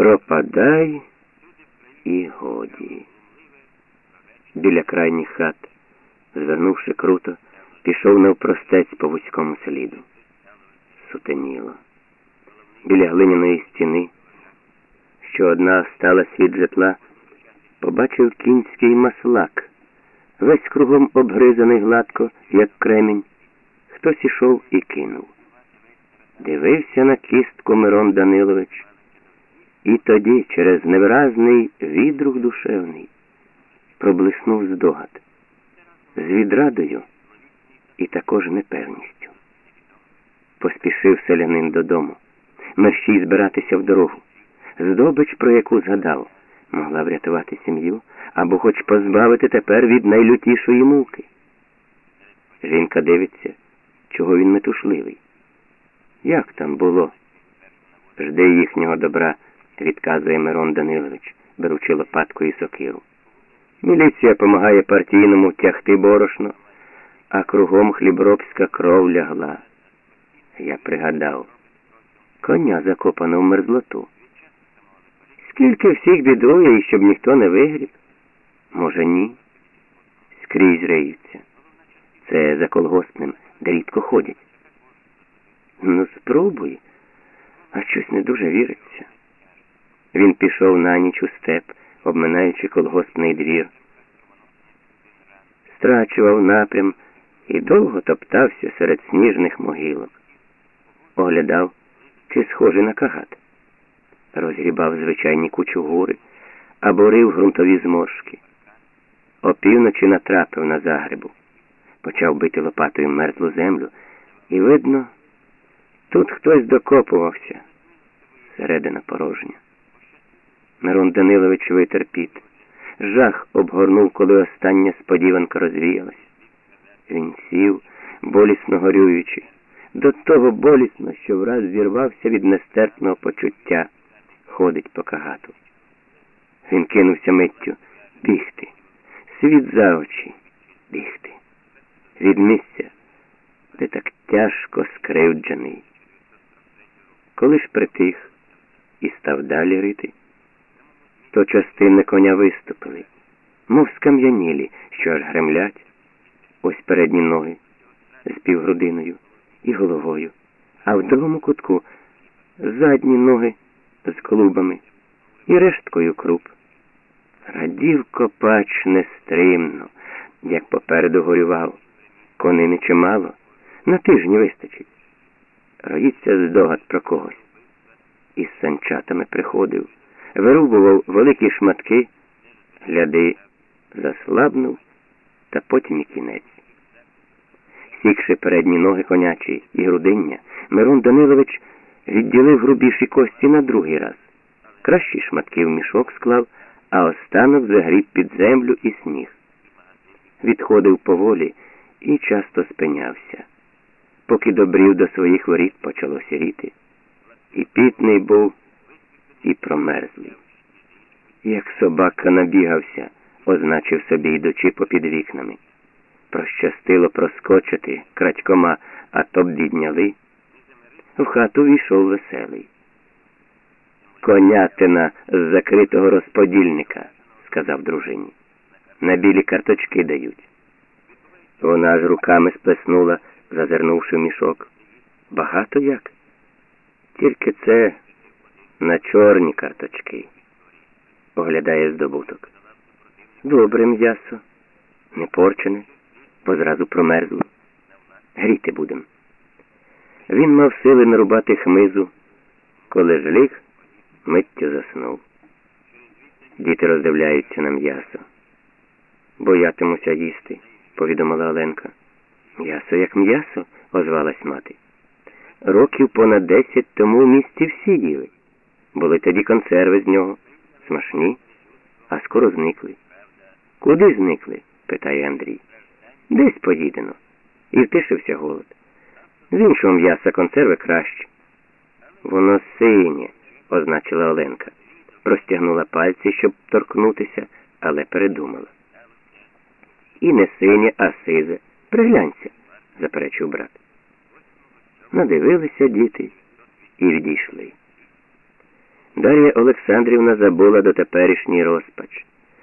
Пропадай і годі. Біля крайніх хат, звернувши круто, пішов навпростець по вузькому сліду. Сутеніло. Біля глиняної стіни, що одна сталася від житла, побачив кінський маслак, весь кругом обгризаний гладко, як кремінь. Хтось ішов і кинув. Дивився на кістку Мирон Данилович. І тоді, через невиразний відрух душевний, проблиснув здогад з відрадою і також непевністю. Поспішив селянин додому, мерщій збиратися в дорогу. Здобич, про яку згадав, могла врятувати сім'ю або хоч позбавити тепер від найлютішої муки. Жінка дивиться, чого він метушливий. Як там було? Жди їхнього добра відказує Мирон Данилович, беручи лопатку і сокиру. Міліція помагає партійному тягти борошно, а кругом хлібробська кров лягла. Я пригадав, коня закопано в мерзлоту. Скільки всіх бідує, і щоб ніхто не вигріб? Може, ні? Скрізь риються. Це за колгоспним, де рідко ходять. Ну, спробуй, а щось не дуже віриться. Він пішов на ніч у степ, обминаючи колгоспний двір. Страчував напрям і довго топтався серед сніжних могилок. Оглядав, чи схожий на кагат. Розгрібав звичайні кучугури або рив ґрунтові зморшки. Опівночі натрапив на загребу, почав бити лопатою мерзлу землю, і, видно, тут хтось докопувався, середина порожня. Мирон Данилович витер піт. Жах обгорнув, коли остання сподіванка розвіялась. Він сів, болісно горюючи, до того болісно, що враз зірвався від нестерпного почуття, ходить по кагату. Він кинувся миттю бігти, світ за очі, бігти, від місця, де так тяжко скривджений. Коли ж притих і став далі рити то частини коня виступили, мов скам'янілі, що аж гремлять, ось передні ноги з півгрудиною і головою, а в другому кутку задні ноги з клубами і решткою круп. Радів копач нестримно, як попереду горював. Конини чимало, на тижні вистачить. Роїться здогад про когось. Із санчатами приходив вирубував великі шматки, гляди, заслабнув, та потім і кінець. Сікши передні ноги конячі і грудиння, Мирон Данилович відділив грубіші кості на другий раз. Кращі шматки в мішок склав, а останок загріб під землю і сніг. Відходив поволі і часто спинявся. Поки добрів до своїх воріт почало сіріти. І пітний був, і промерзлий. Як собака набігався, означив собі йдучи попід вікнами. Прощастило проскочити крадькома, а то б відняли. В хату війшов веселий. Конятина з закритого розподільника, сказав дружині. На білі карточки дають. Вона ж руками сплеснула, зазирнувши мішок. Багато як? Тільки це на чорні карточки. Оглядає здобуток. Добре м'ясо, не порчене, бо зразу промерзло. Гріти будем. Він мав сили нарубати хмизу, коли ж ліг, миттю заснув. Діти роздивляються на м'ясо. Боятимуся їсти, повідомила Оленка. М'ясо як м'ясо, озвалась мати. Років понад десять тому в місті всі їли. Були тоді консерви з нього, смачні, а скоро зникли. Куди зникли? питає Андрій. Десь поїдено. І втишився голод. З іншого м'яса консерви краще. Воно синє, означила Оленка. Простягнула пальці, щоб торкнутися, але передумала. І не синє, а сизе. Приглянься, заперечив брат. Надивилися діти і відійшли. Дар'я Олександрівна забула до теперішній розпач.